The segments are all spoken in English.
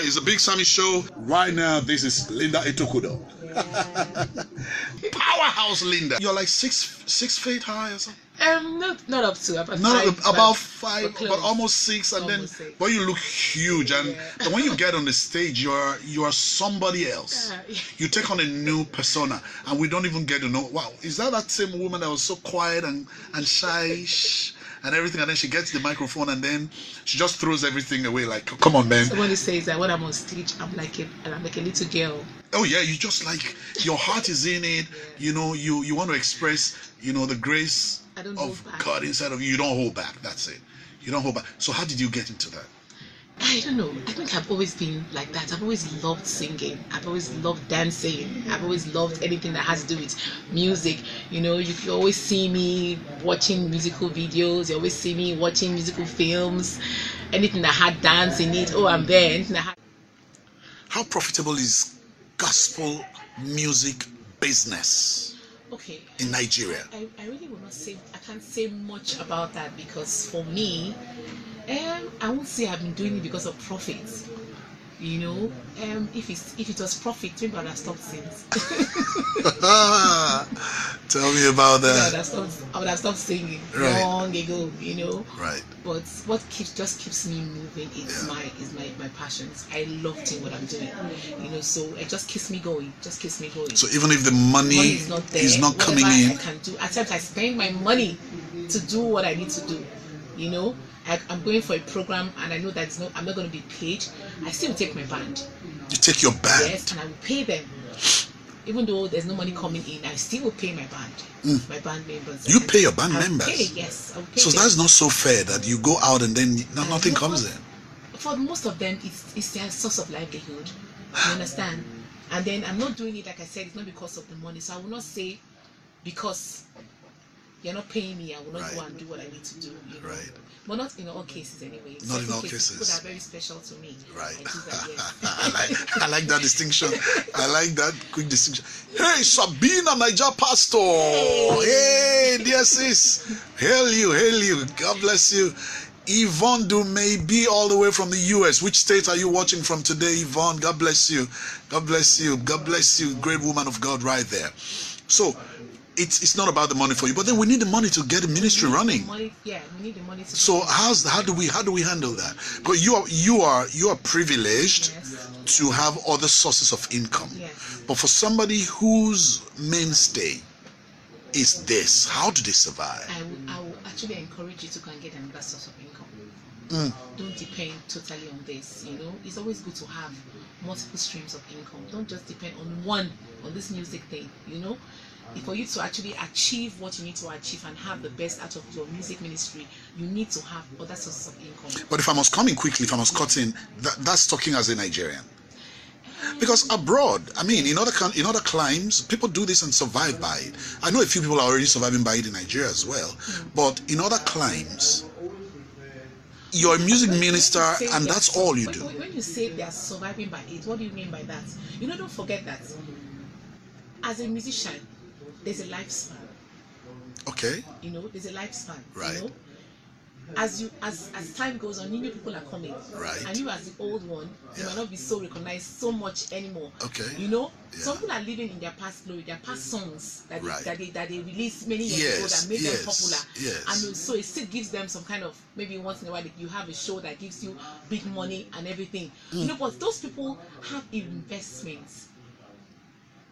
right, it's a Big Sammy show. Right now, this is Linda Etokudo. Powerhouse Linda. You're like six six feet high or something. Um, not not up to about Not five, ab- about but- five, but but, almost six, and Almost then six. but you look huge, and Yeah. when you get on the stage, you're you are somebody else. Yeah. You take on a new persona, and we don't even get to know. Wow, is that that same woman that was so quiet and and shy? And everything, and then she gets the microphone, and then she just throws everything away. Like, come on, man! Somebody says that when I'm on stage, I'm like a, I'm like a little girl. Oh yeah, you just like your heart is in it. You know, you you want to express, you know, the grace of. God inside of you. You don't hold back. That's it. You don't hold back. So how did you get into that? I don't know. I think I've always been like that. I've always loved singing. I've always loved dancing. I've always loved anything that has to do with music. You know, you, you always see me watching musical videos. You always see me watching musical films. Anything that had dance in it, oh, I'm there. Anything that had How profitable is gospel music business okay. in Nigeria? I, I really will not say I can't say much about that because for me, um, I won't say I've been doing it because of profit. You know, um, if it's if it was profit, maybe I'd have stopped since. Tell me about I would that. have stopped. I would have stopped singing Right. long ago. You know, Right. but what keeps just keeps me moving is Yeah. my is my my passions. I love doing what I'm doing. You know, so it just keeps me going. Just keeps me going. So even if the money, money is not there. is not coming in, I can do. At times I spend my money to do what I need to do. You know, I, I'm going for a program and I know that it's not, I'm not going to be paid. I still take my band. you take your band. Yes, and I will pay them. Even though there's no money coming in, I still will pay my band, my band members. Mm. You pay your band I will members? Pay, yes, I will pay So them. that's not so fair that you go out and then no- nothing comes in. For most of them, it's, it's their source of livelihood. You understand? And then I'm not doing it, like I said, it's not because of the money. So I will not say because you're not paying me, I will not go and do what I need to do. You know? Right. But not in all cases, anyway. Not in all People cases. that are very special to me. Right. I that, yes. I like I like that distinction. I like that quick distinction. Hey, Sabina Niger Pastor. Hey, dear sis. Hail you, hail you. God bless you. Yvonne do may be all the way from the US. Which state are you watching from today, Yvonne? God bless you. God bless you. God bless you. Great woman of God right there. So it's it's not about the money for you, but then we need the money to get the ministry need the running. Money, yeah, we need the money to. So how's how do we how do we handle that? Because you are you are you are privileged Yes. to have other sources of income. Yes. But for somebody whose mainstay is this, how do they survive? I will, I will actually encourage you to go and get another source of income. Mm. Don't depend totally on this. You know, it's always good to have multiple streams of income. Don't just depend on one on this music thing. You know, for you to actually achieve what you need to achieve and have the best out of your music ministry, you need to have other sources of income. But if I must come in quickly, if I must cut in, that, that's talking as a Nigerian. Because abroad, I mean, in other in other climes, people do this and survive by it. I know a few people are already surviving by it in Nigeria as well. But in other climes, you're a music minister and that's all you do. When, when you say they are surviving by it, what do you mean by that? You know, don't forget that as a musician, there's a lifespan. Okay, You know, there's a lifespan. Right. You know? As you as as time goes on, new people are coming. Right. And you as the old one, you Yeah. might not be so recognized so much anymore. Okay. You know, Yeah. some people are living in their past glory, their past songs that they, Right. that they that they released many years ago that made yes, them popular. yes. And so it still gives them some kind of maybe once in a while you have a show that gives you big money and everything. Mm. You know, but those people have investments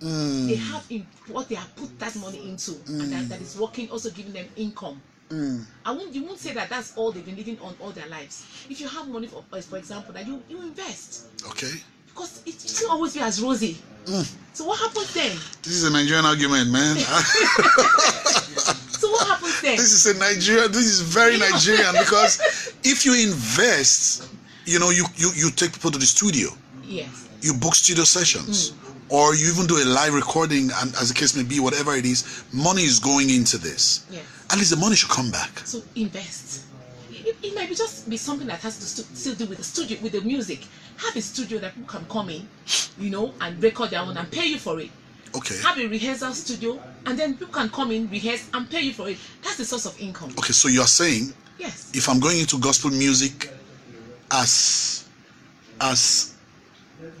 Mm, they have in what they have put that money into and that, that is working also giving them income. Mm, i won't you won't say that that's all they've been living on all their lives. If you have money for for example that you you invest. Okay. because it it always be as rosy. Mm. so what happens then? This is a Nigerian argument, man. so what happens then? This is a Nigeria. This is very Nigerian because if you invest, you know, you you you take people to the studio. yes. You book studio sessions or you even do a live recording and as the case may be whatever it is money is going into this. Yes. At least the money should come back. So invest. It, it might be just be something that has to still do with the studio with the music. Have a studio that people can come in you know and record their own and pay you for it. Okay. Have a rehearsal studio and then people can come in rehearse and pay you for it. That's the source of income. Okay so you're saying yes. if i'm going into gospel music as as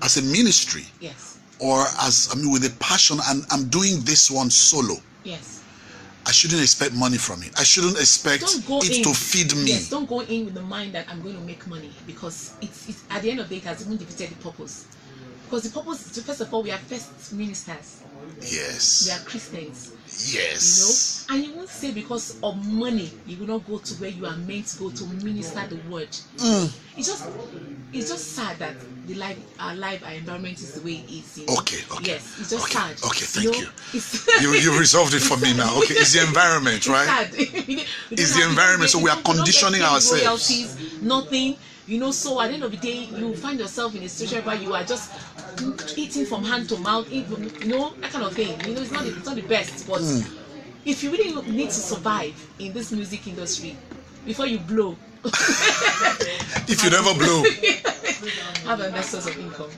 as a ministry Yes. Or as I mean with a passion and I'm doing this one solo, Yes. I shouldn't expect money from it. I shouldn't expect it in to feed me. Yes, don't go in with the mind that I'm going to make money because it's, it's at the end of the day it has even defeated the purpose. Because the purpose is to, first of all we are first ministers. Yes. We are Christians. Yes. You know? And you won't say because of money you will not go to where you are meant to go to minister the word. Mm. It's just it's just sad that the life our life, our environment is the way it is. You know? Okay, okay. Yes, it's just Okay, sad. okay, thank know? you. You you resolved it for me now. Okay, it's the environment, right? sad. We don't- we It's the environment, so we are don't- don't get conditioning ourselves. royalties, nothing. You know, so at the end of the day, you find yourself in a situation where you are just eating from hand to mouth, eat you know, that kind of thing. You know, it's not the, it's not the best, but Hmm. if you really need to survive in this music industry before you blow, If you never blow. have another source of income.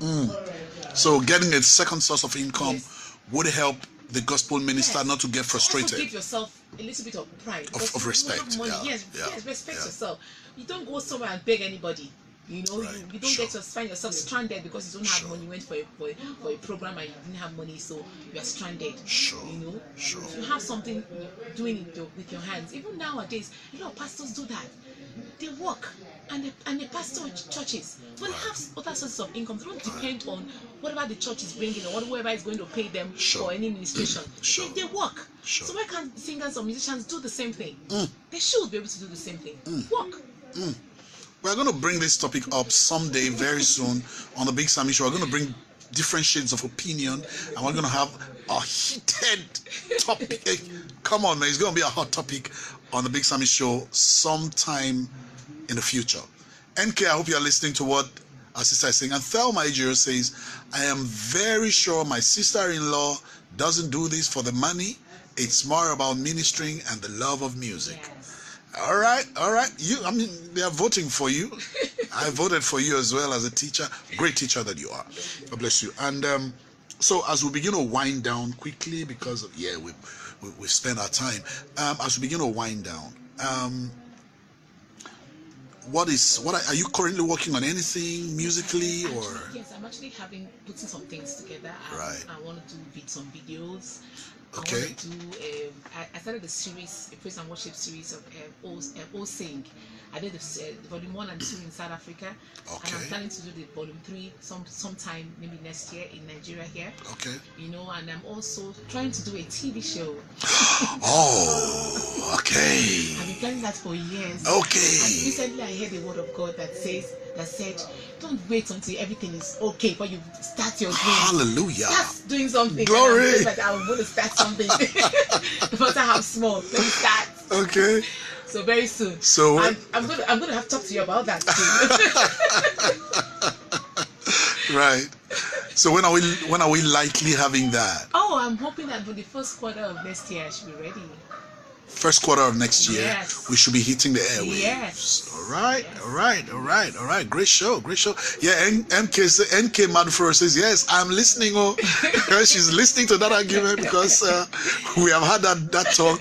So getting a second source of income Yes. would help the gospel minister Yes. not to get Also frustrated. give yourself a little bit of pride. Of- of respect, yeah, Yes, yeah, yes, respect yeah. yourself. You don't go somewhere and beg anybody. You know, Right, you, you don't sure. get to find yourself stranded because you don't have Sure. money. You went for a, for, a, for a program and you didn't have money, so you are stranded. Sure, You know, sure. if you have something doing it with your- hands, even nowadays, a lot of pastors do that. They work and they, and they pastor churches. When they have other sources of income, they don't depend on whatever the church is bringing or whatever is going to pay them Sure. for any administration. Sure. They, they work. Sure. So why can't singers or musicians do the same thing? Mm. They should be able to do the same thing. Work. We're going to bring this topic up someday very soon on the Big Sammy Show. We're going to bring different shades of opinion and we're going to have a heated topic. Come on, man. It's going to be a hot topic on the Big Sammy Show sometime in the future. NK, I hope you're listening to what our sister is saying. And Thelma Ejiro says, I am very sure my sister in law doesn't do this for the money. It's more about ministering and the love of music. Yes. All right, all right. You, I mean, they are voting for you. I voted for you as well as a teacher. Great teacher that you are. God bless you. And um, so, as we begin to wind down quickly, because of, yeah, we, we we spent our time. Um, as we begin to wind down, um, what is what are, are you currently working on anything musically or? Actually, yes, I'm actually having putting some things together. I, Right. I want to do some videos. Okay. I want to do. Um, I, I started a series, a praise and worship series of um, O, um, o Sing. I did the, uh, volume one and two in South Africa, and I'm planning to do the volume three some sometime maybe next year in Nigeria here. Okay. You know, and I'm also trying to do a TV show. Oh, okay. I've been planning that for years. Okay. And Okay. recently, I heard the word of God that says that said, "Don't wait until everything is okay before you start your dream. Hallelujah. Start doing something." Glory. Like, I'm going to start something, no matter how small. Let me start. Okay. So very soon. So I'm going to I'm going to have to talk to you about that too. Right. So when are we when are we likely having that? oh, I'm hoping that for the first quarter of next year, I should be ready. First quarter of next year, Yes. we should be hitting the airwaves. Yes. All right, all right, all right, all right. Great show, great show. Yeah, N- MK NK Madfro says yes. I'm listening. Oh, she's listening to that argument because uh, we have had that that talk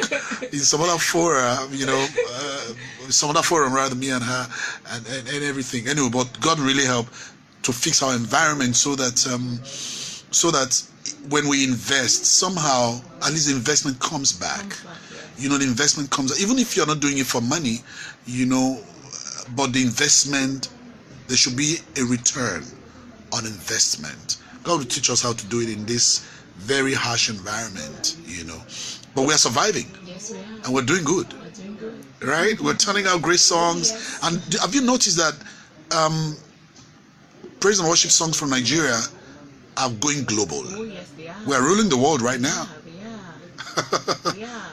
in some other forum. You know, uh, some other forum rather me and her and, and and everything. Anyway, but God really helped to fix our environment so that um so that when we invest somehow at least investment comes back Comes back, yes. You know the investment comes even if you're not doing it for money you know but the investment there should be a return on investment god will teach us how to do it in this very harsh environment you know but we're surviving Yes, we are. and we're doing good We're doing good. right we're turning out great songs Yes. and have you noticed that um praise and worship songs from nigeria are going global Oh yes, they are. we're ruling the world right now are. Yeah.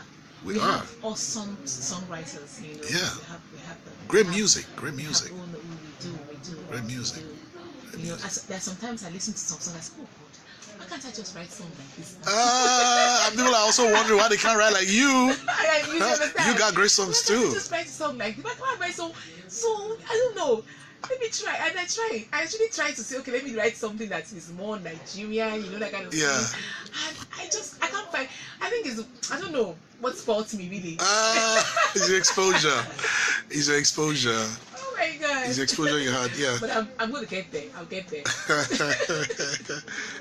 We we are. have awesome songwriters, you know. Yeah. We have, we have them. Great have- music, great music. we do, we do. Great music. do. You know, as, there are sometimes I listen to some songs, I say, oh God, why can't I just write songs like this? Ah, and people are also wondering why they can't write like you. You? You got great songs Why can't I just write a song like this? Why can't I write so, so, I don't know. Let me try, and I try. I actually try to say, okay, let me write something that is more Nigerian, you know, that kind of Yeah. thing. And I just, I. I think it's, I don't know what spoils me really. Ah, it's your exposure. It's your exposure. Oh my god. It's the exposure you had, yeah. but I'm, I'm to get there. I'll get there.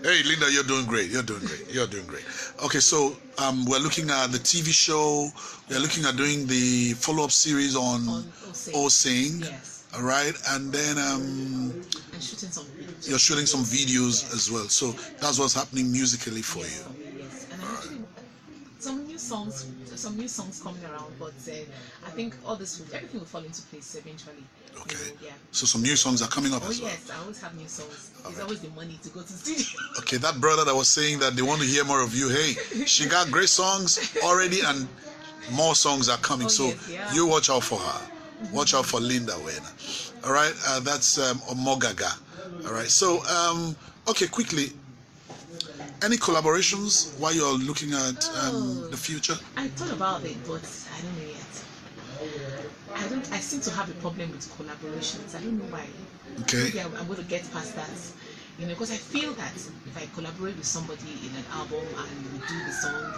hey, Linda, you're doing great. You're doing great. You're doing great. Okay, so um, we're looking at the TV show. We're looking at doing the follow-up series on, On Osing. Osing. Yes. All right, and then um, And shooting some you're shooting some videos as well. So that's what's happening musically for Yes, you. for me, yes. And I actually some new songs, some new songs coming around, but uh, I think all this will everything will fall into place eventually. you Okay. know, yeah. So some new songs are coming up Oh as well. yes, I always have new songs. It's always the money to go to studio. Okay, that brother that was saying that they want to hear more of you. Hey, she got great songs already, and more songs are coming. Oh, so yes, yeah. you watch out for her. Watch out for Linda Wena. All right, uh, that's um, Omogaga. All right, so um, okay, quickly. Any collaborations while you're looking at um, Oh. the future? I thought about it, but I don't know yet. I don't. I seem to have a problem with collaborations. I don't know why. Okay. Maybe I'm, I'm going to get past that. You know, because I feel that if I collaborate with somebody in an album and we do the song,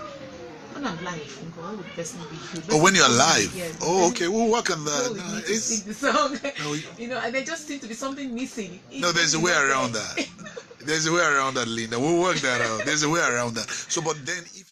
when I'm live, I'm going, oh, person be huge. Oh, when you're live. Yes, Oh, okay. We'll work on that. will No, it's, sing the song. No, we- you know, and there just seems to be something missing. No, there's a way around that. There's a way around that, Linda. We'll work that out. There's a way around that. So, but then